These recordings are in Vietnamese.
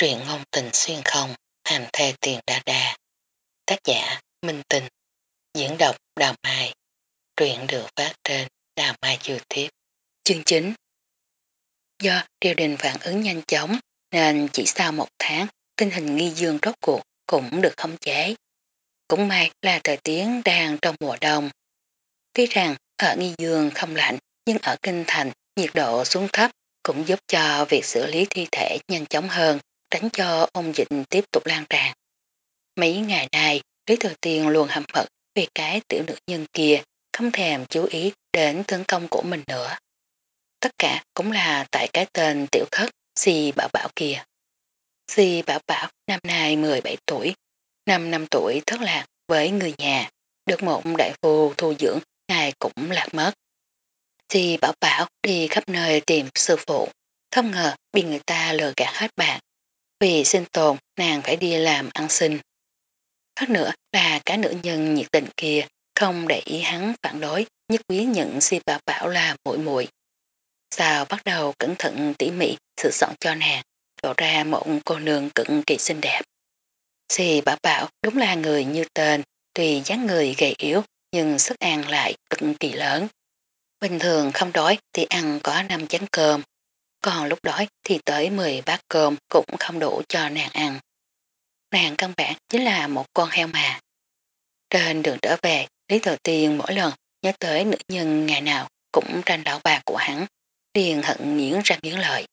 Truyện ngôn tình xuyên không, hành thê tiền đa đa. Tác giả Minh Tình. Diễn đọc Đào Mai. Truyện được phát trên Đào Mai YouTube. Chương 9 Do triều đình phản ứng nhanh chóng nên chỉ sau một tháng tình hình nghi dương rốt cuộc cũng được khống chế. Cũng may là thời tiết đang trong mùa đông. Tuy rằng ở nghi dương không lạnh nhưng ở kinh thành nhiệt độ xuống thấp cũng giúp cho việc xử lý thi thể nhanh chóng hơn tránh cho ông dịch tiếp tục lan tràn. Mấy ngày nay, Lý Thừa Tiên luôn hâm hận về cái tiểu nữ nhân kia không thèm chú ý đến tấn công của mình nữa. Tất cả cũng là tại cái tên tiểu thất Si Bảo Bảo kia. Si Bảo Bảo năm nay 17 tuổi, năm năm tuổi thất lạc với người nhà, được một đại phu thu dưỡng ngài cũng lạc mất. Si Bảo Bảo đi khắp nơi tìm sư phụ, không ngờ bị người ta lừa gạt hết bạn, vì sinh tồn nàng phải đi làm ăn sinh. Khác nữa là cả nữ nhân nhiệt tình kia không để ý hắn phản đối nhất quý nhận si bảo bảo là muội muội Sao bắt đầu cẩn thận tỉ mỉ sự soạn cho nàng, lộ ra một cô nương cực kỳ xinh đẹp. Si bảo bảo đúng là người như tên, tùy dáng người gầy yếu nhưng sức ăn lại cực kỳ lớn. Bình thường không đói thì ăn có 5 chén cơm, còn lúc đói thì tới 10 bát cơm cũng không đủ cho nàng ăn. Nàng căn bản chính là một con heo mà. Trên đường trở về, Lý Thừa Tiên mỗi lần nhớ tới nữ nhân ngày nào cũng tranh đảo bạc của hắn, liền hận nghiến ra nghiến lợi.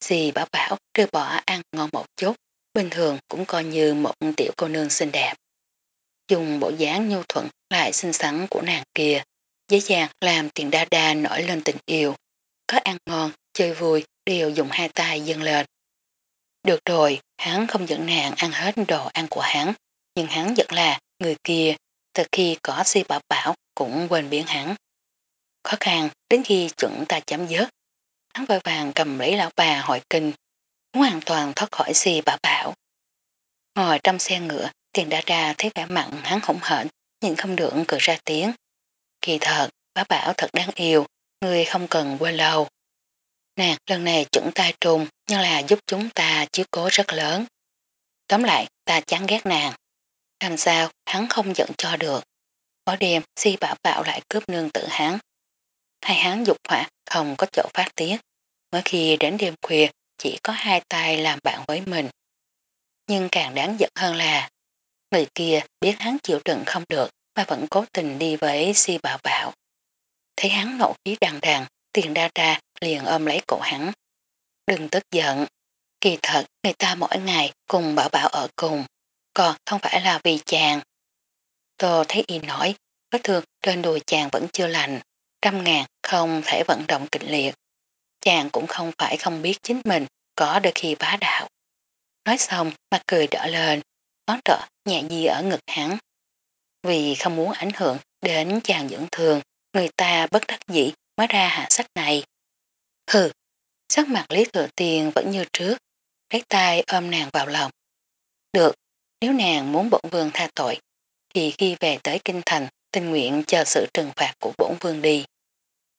Dì bảo bảo trừ bỏ ăn ngon một chút, bình thường cũng coi như một tiểu cô nương xinh đẹp. Dùng bộ dáng nhu thuận lại xinh xắn của nàng kia, dễ dàng làm tiền đa đa nổi lên tình yêu. Có ăn ngon chơi vui đều dùng hai tay dâng lên. Được rồi, hắn không dẫn nàng ăn hết đồ ăn của hắn, nhưng hắn giận là người kia, từ khi có si bảo bảo cũng quên biến hắn. Khó khăn đến khi chuẩn ta chấm dứt, hắn vội vàng cầm lấy lão bà hỏi kinh, muốn hoàn toàn thoát khỏi si bảo bảo. Ngồi trong xe ngựa, tiền đã ra thấy vẻ mặn hắn hổng hển, nhưng không được cười ra tiếng. Kỳ thật, bá bảo thật đáng yêu, người không cần quên lâu nàng lần này chuẩn tay trùng nhưng là giúp chúng ta chiếu cố rất lớn. Tóm lại, ta chán ghét nàng. Làm sao, hắn không giận cho được. Mỗi đêm, si bảo bảo lại cướp nương tự hắn. Hai hắn dục hỏa không có chỗ phát tiết. Mỗi khi đến đêm khuya, chỉ có hai tay làm bạn với mình. Nhưng càng đáng giận hơn là, người kia biết hắn chịu đựng không được mà vẫn cố tình đi với si bảo bảo. Thấy hắn ngộ khí đằng đằng, tiền đa ra liền ôm lấy cổ hắn. Đừng tức giận, kỳ thật người ta mỗi ngày cùng bảo bảo ở cùng, còn không phải là vì chàng. Tô thấy y nói, vết thương trên đùi chàng vẫn chưa lành, trăm ngàn không thể vận động kịch liệt. Chàng cũng không phải không biết chính mình có đôi khi bá đạo. Nói xong mặt cười đỏ lên, ngón trỏ nhẹ di ở ngực hắn. Vì không muốn ảnh hưởng đến chàng dưỡng thường, người ta bất đắc dĩ mới ra hạ sách này. Hừ, sắc mặt Lý Thừa Tiên vẫn như trước, lấy tay ôm nàng vào lòng. Được, nếu nàng muốn bổn vương tha tội, thì khi về tới kinh thành, tình nguyện chờ sự trừng phạt của bổn vương đi.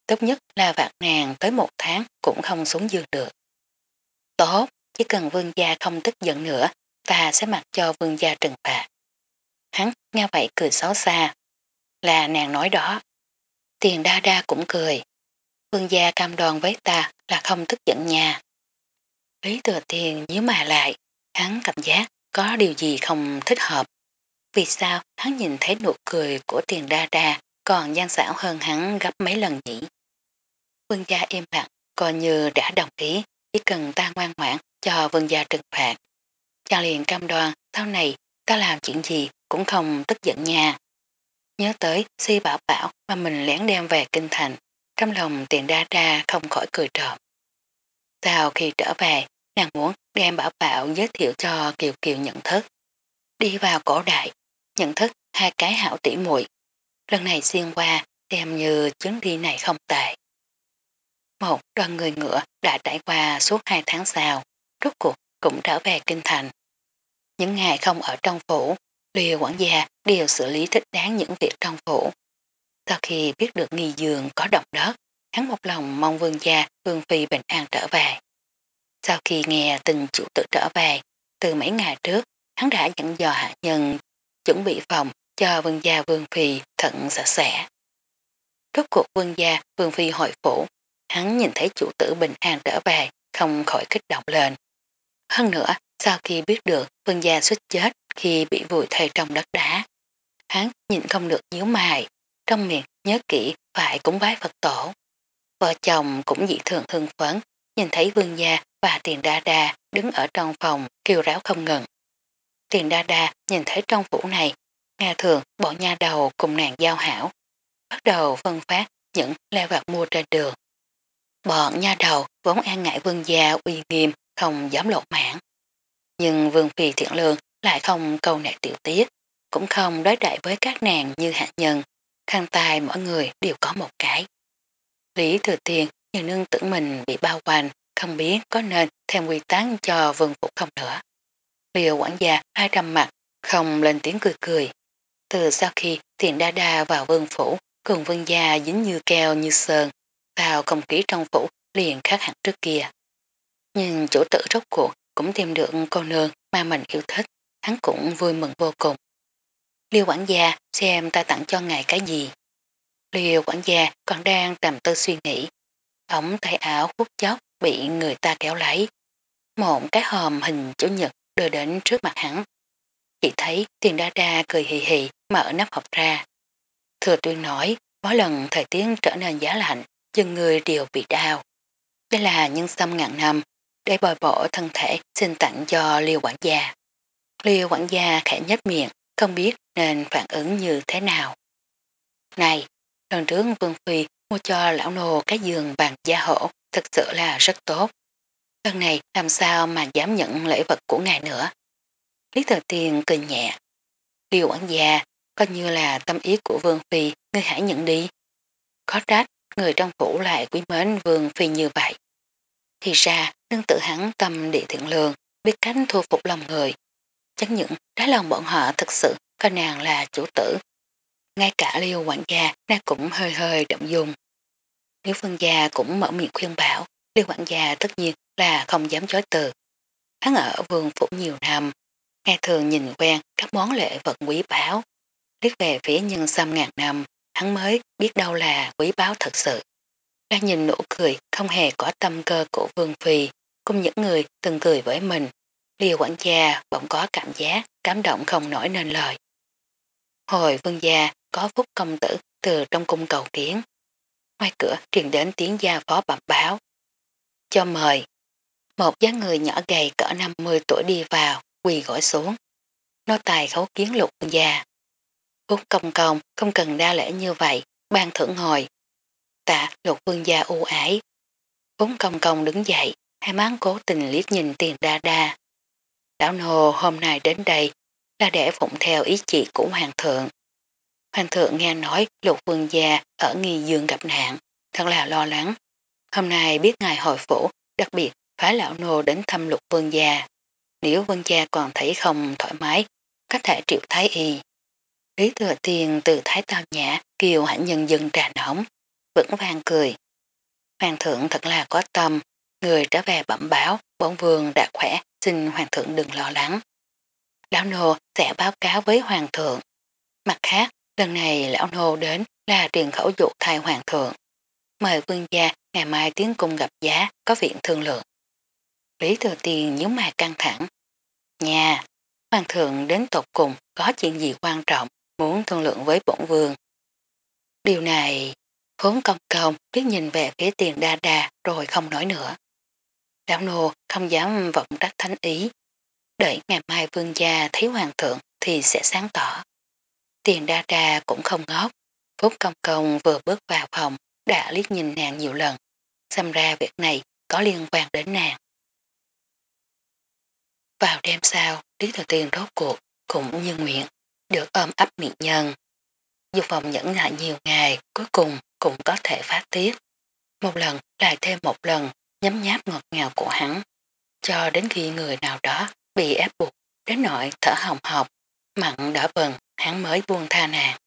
Tốt nhất là vạt nàng tới một tháng cũng không xuống dương được. Tốt, chỉ cần vương gia không tức giận nữa, ta sẽ mặc cho vương gia trừng phạt. Hắn nghe vậy cười xấu xa. Là nàng nói đó. Tiền đa đa cũng cười. Vương gia cam đoan với ta là không tức giận nhà. Lý thừa tiền nhíu mà lại, hắn cảm giác có điều gì không thích hợp. Vì sao hắn nhìn thấy nụ cười của tiền đa đa còn gian xảo hơn hắn gấp mấy lần nhỉ? Vương gia im lặng, coi như đã đồng ý, chỉ cần ta ngoan ngoãn cho vương gia trừng phạt. Chàng liền cam đoan, sau này ta làm chuyện gì cũng không tức giận nha. Nhớ tới si bảo bảo mà mình lén đem về kinh thành, trong lòng tiền đa đa không khỏi cười trộm. Sau khi trở về, nàng muốn đem bảo bảo giới thiệu cho Kiều Kiều nhận thức. Đi vào cổ đại, nhận thức hai cái hảo tỉ muội Lần này xuyên qua, xem như chuyến đi này không tệ. Một đoàn người ngựa đã trải qua suốt hai tháng sau, rốt cuộc cũng trở về kinh thành. Những ngày không ở trong phủ, liều quản gia đều xử lý thích đáng những việc trong phủ. Sau khi biết được nghi dường có động đất, hắn một lòng mong vương gia vương phi bình an trở về. sau khi nghe tình chủ tử trở về, từ mấy ngày trước, hắn đã dẫn dò hạ nhân, chuẩn bị phòng cho vương gia vương phi thận sạch sẽ. Rốt cuộc vương gia vương phi hội phủ, hắn nhìn thấy chủ tử bình an trở về, không khỏi kích động lên. Hơn nữa, sau khi biết được vương gia xuất chết khi bị vùi thầy trong đất đá, hắn nhìn không được nhíu mày, trong miệng nhớ kỹ phải cúng bái Phật tổ. Vợ chồng cũng dị thường hưng phấn, nhìn thấy vương gia và tiền đa đa đứng ở trong phòng kêu ráo không ngừng. Tiền đa đa nhìn thấy trong phủ này, nghe thường bỏ nha đầu cùng nàng giao hảo, bắt đầu phân phát những leo vạt mua trên đường. Bọn nha đầu vốn an ngại vương gia uy nghiêm không dám lộ mãn. Nhưng vương phi thiện lương lại không câu nệ tiểu tiết, cũng không đối đại với các nàng như hạ nhân, khăn tài mỗi người đều có một cái. Lý thừa tiền nhìn nương tử mình bị bao quanh, không biết có nên thêm quy tán cho vương phủ không nữa. Liều quản gia hai trăm mặt, không lên tiếng cười cười. Từ sau khi tiền đa đa vào vương phủ, cùng vương gia dính như keo như sơn, vào không khí trong phủ liền khác hẳn trước kia. Nhưng chủ tử rốt cuộc cũng tìm được cô nương mà mình yêu thích, hắn cũng vui mừng vô cùng. Liêu quản gia xem ta tặng cho ngài cái gì. Liêu quản gia còn đang trầm tư suy nghĩ. Ống tay áo phút chốc bị người ta kéo lấy. Một cái hòm hình chủ nhật đưa đến trước mặt hắn. Chỉ thấy tiền đa đa cười hì hì mở nắp hộp ra. Thừa tuyên nói, mỗi lần thời tiết trở nên giá lạnh, chân người đều bị đau. Đây là nhân xâm ngàn năm, để bồi bổ thân thể xin tặng cho liêu quản gia. Liêu quản gia khẽ nhếch miệng, không biết nên phản ứng như thế nào. Này, lần trước Vương Phi mua cho lão nô cái giường bằng gia hổ thực sự là rất tốt. Lần này làm sao mà dám nhận lễ vật của ngài nữa. Lý Thừa Tiên cười nhẹ. Liêu quản gia coi như là tâm ý của Vương Phi, ngươi hãy nhận đi. Có trách, người trong phủ lại quý mến Vương Phi như vậy. Thì ra, nương tự hắn tâm địa thiện lương, biết cách thu phục lòng người. Chẳng những trái lòng bọn họ thực sự coi nàng là chủ tử. Ngay cả liêu quản gia nàng cũng hơi hơi động dung. Nếu phân gia cũng mở miệng khuyên bảo, liêu quản gia tất nhiên là không dám chối từ. Hắn ở vườn phủ nhiều năm, nghe thường nhìn quen các món lễ vật quý báo. Liết về phía nhân xăm ngàn năm, hắn mới biết đâu là quý báo thật sự. Đang nhìn nụ cười không hề có tâm cơ của Vương Phi, cùng những người từng cười với mình. Liêu quản gia bỗng có cảm giác cảm động không nổi nên lời. Hồi vương gia có phúc công tử từ trong cung cầu kiến. Ngoài cửa truyền đến tiếng gia phó bẩm báo. Cho mời. Một dáng người nhỏ gầy cỡ 50 tuổi đi vào, quỳ gõi xuống. Nó tài khấu kiến lục vương gia. Phúc công công không cần đa lễ như vậy, ban thưởng hồi. Tạ lục vương gia ưu ái. Vốn công công đứng dậy, hai mán cố tình liếc nhìn tiền đa đa lão nô hôm nay đến đây là để phụng theo ý chỉ của hoàng thượng. Hoàng thượng nghe nói lục vương gia ở nghi dương gặp nạn, thật là lo lắng. Hôm nay biết ngài hồi phủ, đặc biệt phái lão nô đến thăm lục vương gia. Nếu vương gia còn thấy không thoải mái, có thể triệu thái y. Lý thừa tiền từ thái tao nhã kiều hãnh nhân dân trà nóng, vẫn vang cười. Hoàng thượng thật là có tâm, người trở về bẩm báo, bổn vương đã khỏe, xin hoàng thượng đừng lo lắng. Lão nô sẽ báo cáo với hoàng thượng. Mặt khác, lần này lão nô đến là truyền khẩu dụ thay hoàng thượng. Mời vương gia ngày mai tiến cung gặp giá có viện thương lượng. Lý thừa tiền nhớ mày căng thẳng. Nhà, hoàng thượng đến tột cùng có chuyện gì quan trọng muốn thương lượng với bổn vương. Điều này, khốn công công biết nhìn về phía tiền đa đa rồi không nói nữa. Lão nô không dám vọng trách thánh ý. Đợi ngày mai vương gia thấy hoàng thượng thì sẽ sáng tỏ. Tiền đa đa cũng không ngốc. Phúc công công vừa bước vào phòng đã liếc nhìn nàng nhiều lần. Xem ra việc này có liên quan đến nàng. Vào đêm sau, Lý Thừa Tiên rốt cuộc cũng như nguyện, được ôm ấp miệng nhân. Dù phòng nhẫn lại nhiều ngày, cuối cùng cũng có thể phát tiết. Một lần lại thêm một lần nhấm nháp ngọt ngào của hắn, cho đến khi người nào đó bị ép buộc đến nỗi thở hồng học, mặn đỏ bần, hắn mới buông tha nàng.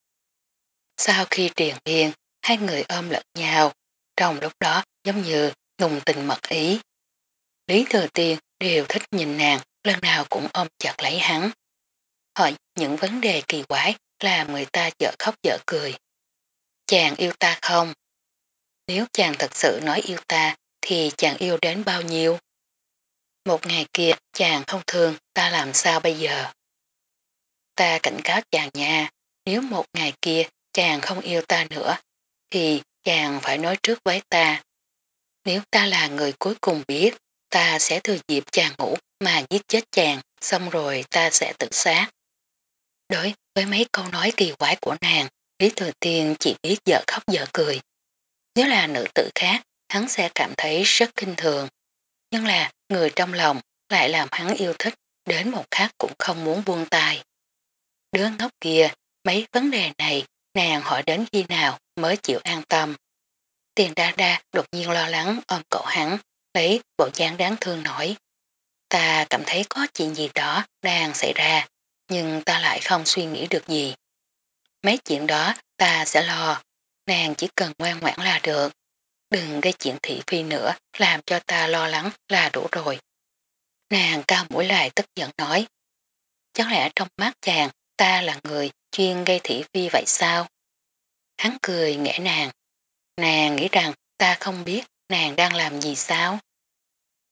Sau khi triền yên, hai người ôm lẫn nhau, trong lúc đó giống như ngùng tình mật ý. Lý Thừa Tiên đều thích nhìn nàng, lần nào cũng ôm chặt lấy hắn. Hỏi những vấn đề kỳ quái làm người ta dở khóc dở cười. Chàng yêu ta không? Nếu chàng thật sự nói yêu ta thì chàng yêu đến bao nhiêu? Một ngày kia chàng không thương ta làm sao bây giờ? Ta cảnh cáo chàng nha, nếu một ngày kia chàng không yêu ta nữa thì chàng phải nói trước với ta. Nếu ta là người cuối cùng biết, ta sẽ thừa dịp chàng ngủ mà giết chết chàng, xong rồi ta sẽ tự sát. Đối với mấy câu nói kỳ quái của nàng, Lý Thừa Tiên chỉ biết dở khóc dở cười. Nếu là nữ tử khác, hắn sẽ cảm thấy rất kinh thường. Nhưng là người trong lòng lại làm hắn yêu thích đến một khắc cũng không muốn buông tay. Đứa ngốc kia, mấy vấn đề này nàng hỏi đến khi nào mới chịu an tâm. Tiền đa đa đột nhiên lo lắng ôm cậu hắn, lấy bộ dáng đáng thương nổi. Ta cảm thấy có chuyện gì đó đang xảy ra, nhưng ta lại không suy nghĩ được gì. Mấy chuyện đó ta sẽ lo, nàng chỉ cần ngoan ngoãn là được. Đừng gây chuyện thị phi nữa, làm cho ta lo lắng là đủ rồi. Nàng cao mũi lại tức giận nói. Chắc lẽ trong mắt chàng, ta là người chuyên gây thị phi vậy sao? Hắn cười nghẽ nàng. Nàng nghĩ rằng ta không biết nàng đang làm gì sao?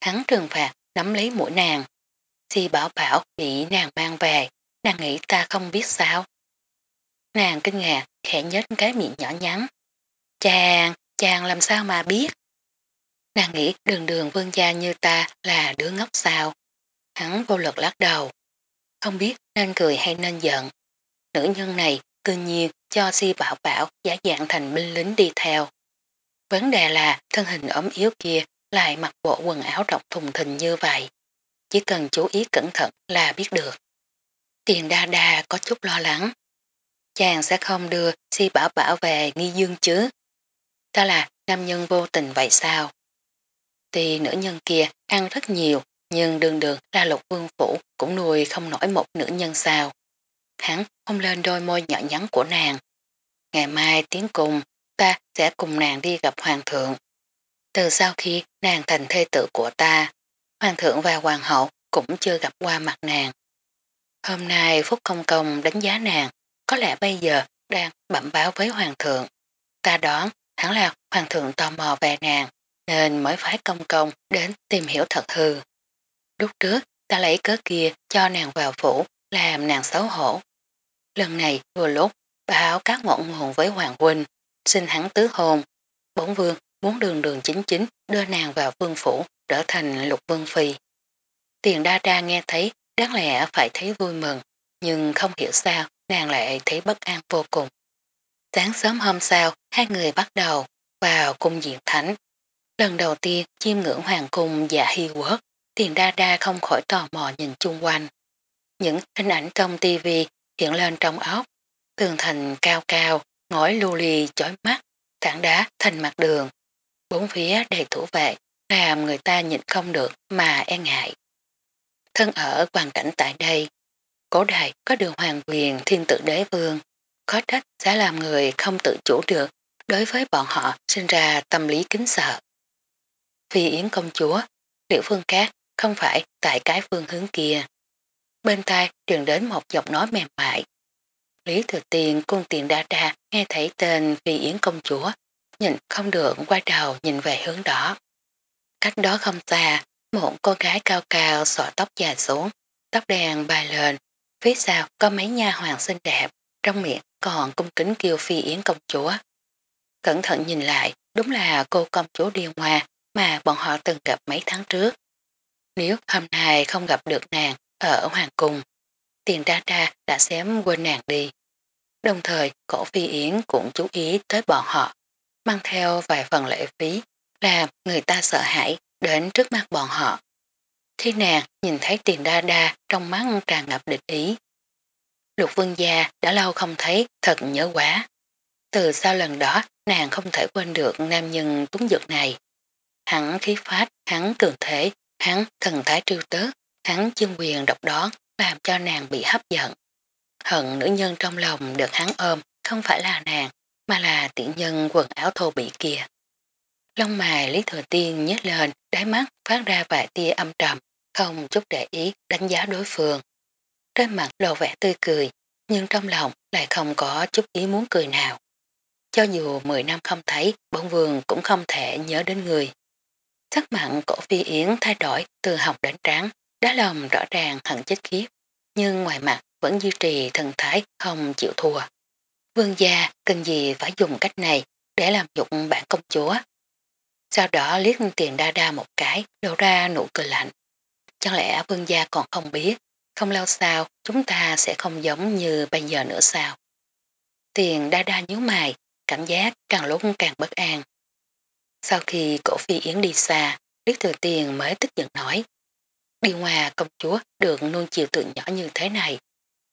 Hắn trừng phạt nắm lấy mũi nàng. Si bảo bảo bị nàng mang về, nàng nghĩ ta không biết sao. Nàng kinh ngạc, khẽ nhếch cái miệng nhỏ nhắn. Chàng, chàng làm sao mà biết? Nàng nghĩ đường đường vương gia như ta là đứa ngốc sao. Hắn vô lực lắc đầu. Không biết nên cười hay nên giận. Nữ nhân này tự nhiên cho si bảo bảo giả dạng thành binh lính đi theo. Vấn đề là thân hình ốm yếu kia lại mặc bộ quần áo rộng thùng thình như vậy. Chỉ cần chú ý cẩn thận là biết được. Tiền đa đa có chút lo lắng. Chàng sẽ không đưa si bảo bảo về nghi dương chứ. Ta là nam nhân vô tình vậy sao? Thì nữ nhân kia ăn rất nhiều nhưng đường đường ra lục vương phủ cũng nuôi không nổi một nữ nhân sao. Hắn không lên đôi môi nhỏ nhắn của nàng. Ngày mai tiến cùng ta sẽ cùng nàng đi gặp hoàng thượng. Từ sau khi nàng thành thê tử của ta, hoàng thượng và hoàng hậu cũng chưa gặp qua mặt nàng. Hôm nay Phúc Công Công đánh giá nàng, có lẽ bây giờ đang bẩm báo với hoàng thượng. Ta đoán hẳn là hoàng thượng tò mò về nàng, nên mới phái công công đến tìm hiểu thật hư. Lúc trước ta lấy cớ kia cho nàng vào phủ, làm nàng xấu hổ. Lần này vừa lúc báo các ngọn nguồn với Hoàng Huynh, xin hắn tứ hôn. Bốn vương muốn đường đường chính chính đưa nàng vào vương phủ trở thành lục vương phi. Tiền đa đa nghe thấy đáng lẽ phải thấy vui mừng, nhưng không hiểu sao nàng lại thấy bất an vô cùng. Sáng sớm hôm sau, hai người bắt đầu vào cung diện thánh. Lần đầu tiên chiêm ngưỡng hoàng cung dạ hy quốc, tiền đa đa không khỏi tò mò nhìn chung quanh. Những hình ảnh trong tivi hiện lên trong óc, tường thành cao cao, ngói lưu ly chói mắt, tảng đá thành mặt đường. Bốn phía đầy thủ vệ, làm người ta nhìn không được mà e ngại. Thân ở hoàn cảnh tại đây, cổ đại có đường hoàng quyền thiên tự đế vương, có trách sẽ làm người không tự chủ được đối với bọn họ sinh ra tâm lý kính sợ. Phi Yến công chúa, liệu phương cát không phải tại cái phương hướng kia. Bên tai truyền đến một giọng nói mềm mại. Lý Thừa Tiền cung tiền đa đa nghe thấy tên Phi Yến công chúa, nhìn không được quay đầu nhìn về hướng đó. Cách đó không xa, một cô gái cao cao sọ tóc dài xuống, tóc đen bay lên, phía sau có mấy nha hoàng xinh đẹp, trong miệng còn cung kính kêu Phi Yến công chúa. Cẩn thận nhìn lại, đúng là cô công chúa điên hoa mà bọn họ từng gặp mấy tháng trước. Nếu hôm nay không gặp được nàng ở Hoàng Cung, tiền đa đa đã xém quên nàng đi. Đồng thời cổ phi yến cũng chú ý tới bọn họ, mang theo vài phần lễ phí, làm người ta sợ hãi đến trước mắt bọn họ. Khi nàng nhìn thấy tiền đa đa trong mắt tràn ngập địch ý. Lục vương gia đã lâu không thấy thật nhớ quá. Từ sau lần đó nàng không thể quên được nam nhân tuấn dược này. Hắn khí phát, hắn cường thể, hắn thần thái trưu tớt, hắn chân quyền độc đó làm cho nàng bị hấp dẫn. Hận nữ nhân trong lòng được hắn ôm không phải là nàng mà là tiện nhân quần áo thô bị kia. Lông mài Lý Thừa Tiên nhếch lên, đáy mắt phát ra vài tia âm trầm, không chút để ý đánh giá đối phương. Trên mặt lộ vẻ tươi cười, nhưng trong lòng lại không có chút ý muốn cười nào. Cho dù 10 năm không thấy, bổn vườn cũng không thể nhớ đến người. Sắc mặn cổ phi yến thay đổi từ hồng đến trắng, đá lòng rõ ràng hận chết khiếp, nhưng ngoài mặt vẫn duy trì thần thái không chịu thua. Vương gia cần gì phải dùng cách này để làm dụng bản công chúa. Sau đó liếc tiền đa đa một cái, lộ ra nụ cười lạnh. Chẳng lẽ vương gia còn không biết, không lâu sau chúng ta sẽ không giống như bây giờ nữa sao. Tiền đa đa nhíu mày, cảm giác càng lúc càng bất an. Sau khi cổ phi yến đi xa, Lý Thừa Tiền mới tức giận nói. Đi hòa công chúa được nuông chiều tượng nhỏ như thế này,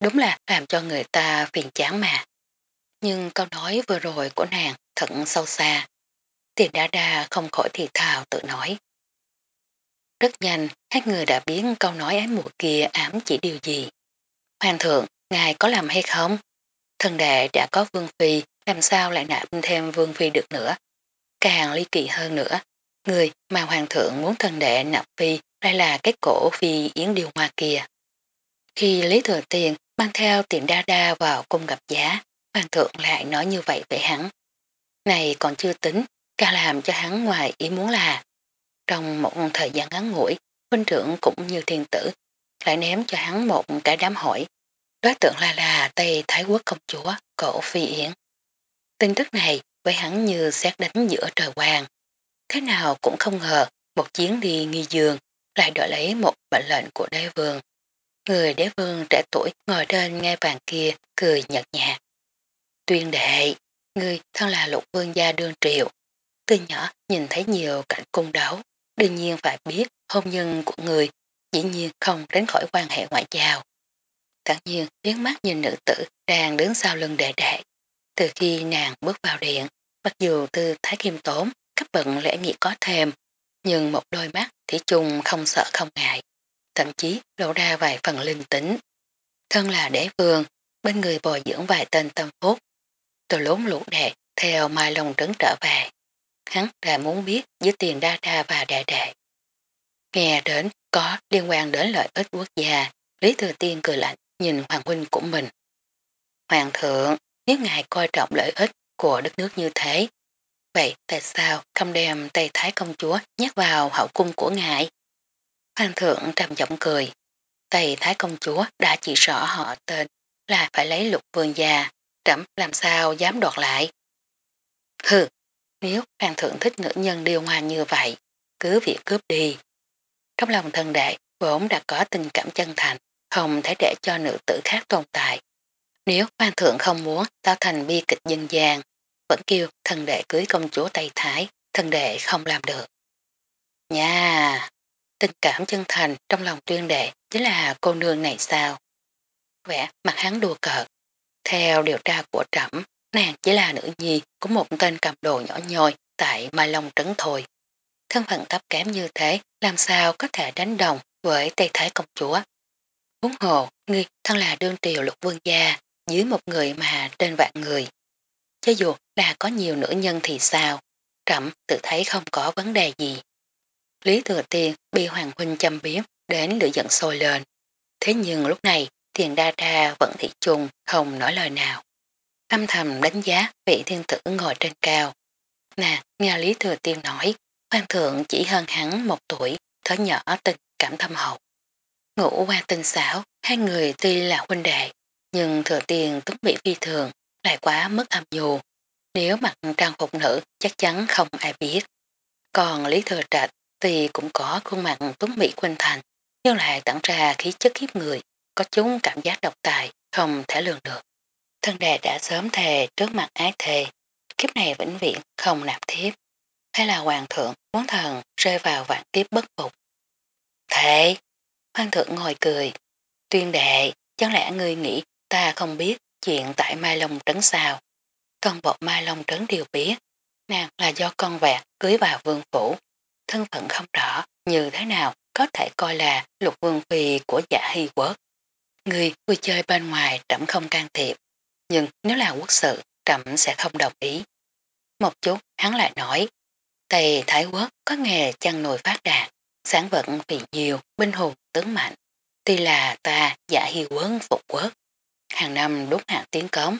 đúng là làm cho người ta phiền chán mà. Nhưng câu nói vừa rồi của nàng thật sâu xa. Tiền đa đa không khỏi thì thào tự nói. Rất nhanh, hai người đã biến câu nói ái mùa kia ám chỉ điều gì. Hoàng thượng, ngài có làm hay không? Thần đệ đã có vương phi, làm sao lại nạp thêm vương phi được nữa? Càng ly kỳ hơn nữa, người mà hoàng thượng muốn thần đệ nạp phi đây là cái cổ phi yến điều hoa kia. Khi Lý Thừa Tiền mang theo tiền đa đa vào cung gặp giá, hoàng thượng lại nói như vậy với hắn. Này còn chưa tính, ca làm cho hắn ngoài ý muốn là trong một thời gian ngắn ngủi, huynh trưởng cũng như thiên tử, lại ném cho hắn một cái đám hỏi. Đối tượng là là Tây Thái Quốc công chúa, cổ Phi Yến. Tin tức này với hắn như xét đánh giữa trời hoàng. Thế nào cũng không ngờ một chuyến đi nghi dương lại đổi lấy một mệnh lệnh của đế vương. Người đế vương trẻ tuổi ngồi trên ngai vàng kia cười nhật nhạt. Tuyên đệ, người thân là lục vương gia đương triệu. Từ nhỏ nhìn thấy nhiều cảnh cung đấu, đương nhiên phải biết hôn nhân của người dĩ nhiên không đến khỏi quan hệ ngoại giao. Thẳng nhiên liếc mắt nhìn nữ tử đang đứng sau lưng đệ đệ. Từ khi nàng bước vào điện, mặc dù tư thái kim tốn, các bận lễ nghĩa có thêm, nhưng một đôi mắt thì chung không sợ không ngại, thậm chí lộ ra vài phần linh tính. Thân là đế vương, bên người bồi dưỡng vài tên tâm phúc. Từ lốn lũ đệ theo mai lòng trấn trở về. Hắn đã muốn biết giữa tiền đa đa và đại đệ. Nghe đến có liên quan đến lợi ích quốc gia, Lý Thừa Tiên cười lạnh nhìn hoàng huynh của mình. Hoàng thượng, nếu ngài coi trọng lợi ích của đất nước như thế, vậy tại sao không đem Tây Thái công chúa nhét vào hậu cung của ngài? Hoàng thượng trầm giọng cười. Tây Thái công chúa đã chỉ rõ họ tên là phải lấy lục vương gia, trẫm làm sao dám đoạt lại. Hừ, nếu hoàng thượng thích nữ nhân điều hòa như vậy, cứ việc cướp đi. Trong lòng thần đệ vốn đã có tình cảm chân thành, không thể để cho nữ tử khác tồn tại. Nếu hoàng thượng không muốn tạo thành bi kịch dân gian, vẫn kêu thần đệ cưới công chúa Tây Thái, thần đệ không làm được. Nha! Tình cảm chân thành trong lòng tuyên đệ chính là cô nương này sao? Vẽ mặt hắn đùa cợt. Theo điều tra của trẩm, nàng chỉ là nữ nhi của một tên cầm đồ nhỏ nhoi tại Mai Long Trấn thôi. Thân phận thấp kém như thế làm sao có thể đánh đồng với Tây Thái công chúa. Huống hồ, ngươi thân là đương triều lục vương gia, dưới một người mà trên vạn người. Cho dù là có nhiều nữ nhân thì sao, trẫm tự thấy không có vấn đề gì. Lý Thừa Tiên bị Hoàng Huynh châm biếm đến lửa giận sôi lên. Thế nhưng lúc này tiền đa đa vẫn thị trùng không nói lời nào. Âm thầm đánh giá vị thiên tử ngồi trên cao. Nè, nghe Lý Thừa Tiên nói, quan thượng chỉ hơn hắn một tuổi, thở nhỏ tình cảm thâm hậu. Ngủ qua tinh xảo, hai người tuy là huynh đệ, nhưng thừa tiền tuấn bị phi thường, lại quá mất âm dù. Nếu mặc trang phục nữ chắc chắn không ai biết. Còn Lý Thừa Trạch tuy cũng có khuôn mặt tuấn mỹ quanh thành, nhưng lại tặng ra khí chất hiếp người, có chúng cảm giác độc tài, không thể lường được. Thân đệ đã sớm thề trước mặt ái thề, kiếp này vĩnh viễn không nạp thiếp. Hay là hoàng thượng muốn thần rơi vào vạn kiếp bất phục. Thế, hoàng thượng ngồi cười. Tuyên đệ, chẳng lẽ ngươi nghĩ ta không biết chuyện tại Mai Long Trấn sao? Con bộ Mai Long Trấn đều biết. Nàng là do con vẹt cưới vào vương phủ. Thân phận không rõ như thế nào có thể coi là lục vương phi của giả hy quốc. Người vui chơi bên ngoài trẫm không can thiệp. Nhưng nếu là quốc sự, trẫm sẽ không đồng ý. Một chút hắn lại nói Tây Thái Quốc có nghề chăn nồi phát đạt, sản vận vì nhiều, binh hùng tướng mạnh. Tuy là ta giả hy quấn phục quốc, hàng năm đốt hạng tiến cống,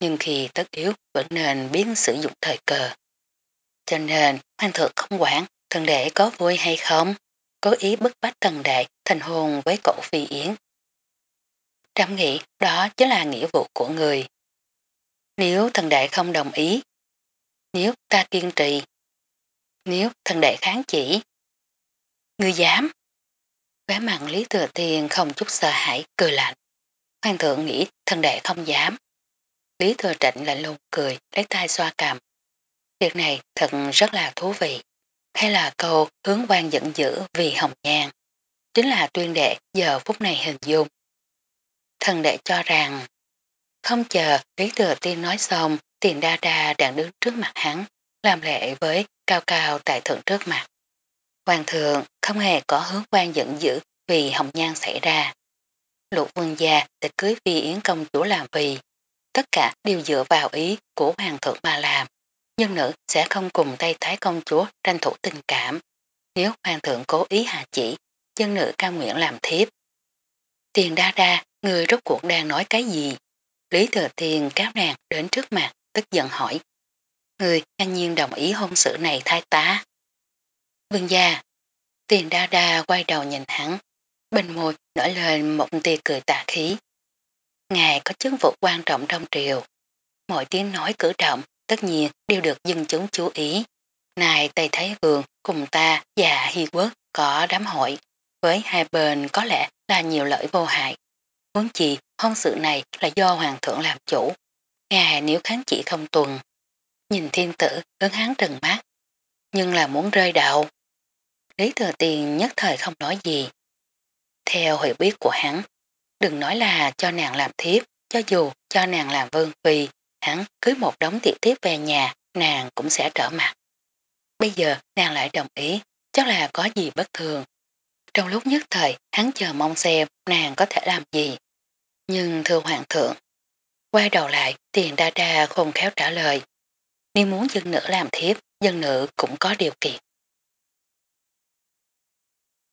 nhưng khi tất yếu vẫn nên biến sử dụng thời cờ. Cho nên, hoàng thượng không quản thần đệ có vui hay không, cố ý bức bách thần đệ thành hôn với cậu Phi Yến. Trầm nghĩ đó chính là nghĩa vụ của người. Nếu thần đệ không đồng ý, nếu ta kiên trì, nếu thần đệ kháng chỉ, người dám. Vé mặn Lý Thừa Tiền không chút sợ hãi, cười lạnh. Hoàng thượng nghĩ thần đệ không dám. Lý Thừa Trịnh lạnh lùng cười, lấy tay xoa cầm. Việc này thật rất là thú vị. Hay là câu hướng quan giận dữ vì hồng nhan. Chính là tuyên đệ giờ phút này hình dung. Thần đệ cho rằng không chờ Lý Thừa Tiên nói xong tiền đa đa đang đứng trước mặt hắn làm lệ với cao cao tại thượng trước mặt. Hoàng thượng không hề có hướng quan giận dữ vì hồng nhan xảy ra. Lục vương gia tịch cưới phi yến công chúa làm vì tất cả đều dựa vào ý của hoàng thượng mà làm. Nhân nữ sẽ không cùng tay thái công chúa tranh thủ tình cảm. Nếu hoàng thượng cố ý hạ chỉ, dân nữ cao nguyện làm thiếp. Tiền đa đa, người rốt cuộc đang nói cái gì? Lý thừa tiền cáo nàng đến trước mặt, tức giận hỏi. Người ngang nhiên đồng ý hôn sự này thai tá. Vương gia, tiền đa đa quay đầu nhìn hắn, bên môi nổi lên một tia cười tà khí. Ngài có chức vụ quan trọng trong triều. Mọi tiếng nói cử động tất nhiên đều được dân chúng chú ý. Này Tây Thái Vườn cùng ta và Hy Quốc có đám hội. Với hai bên có lẽ là nhiều lợi vô hại. Muốn chi hôn sự này là do Hoàng thượng làm chủ. Ngài nếu kháng chỉ không tuần. Nhìn thiên tử ứng hắn trừng mắt. Nhưng là muốn rơi đạo. Lý thừa tiền nhất thời không nói gì. Theo hiểu biết của hắn, đừng nói là cho nàng làm thiếp, cho dù cho nàng làm vương phi, hắn cưới một đống tiệc tiếp về nhà, nàng cũng sẽ trở mặt. Bây giờ nàng lại đồng ý, chắc là có gì bất thường. Trong lúc nhất thời, hắn chờ mong xem nàng có thể làm gì. Nhưng thưa hoàng thượng, quay đầu lại tiền đa đa khôn khéo trả lời. Nếu muốn dân nữ làm thiếp, dân nữ cũng có điều kiện.